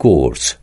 course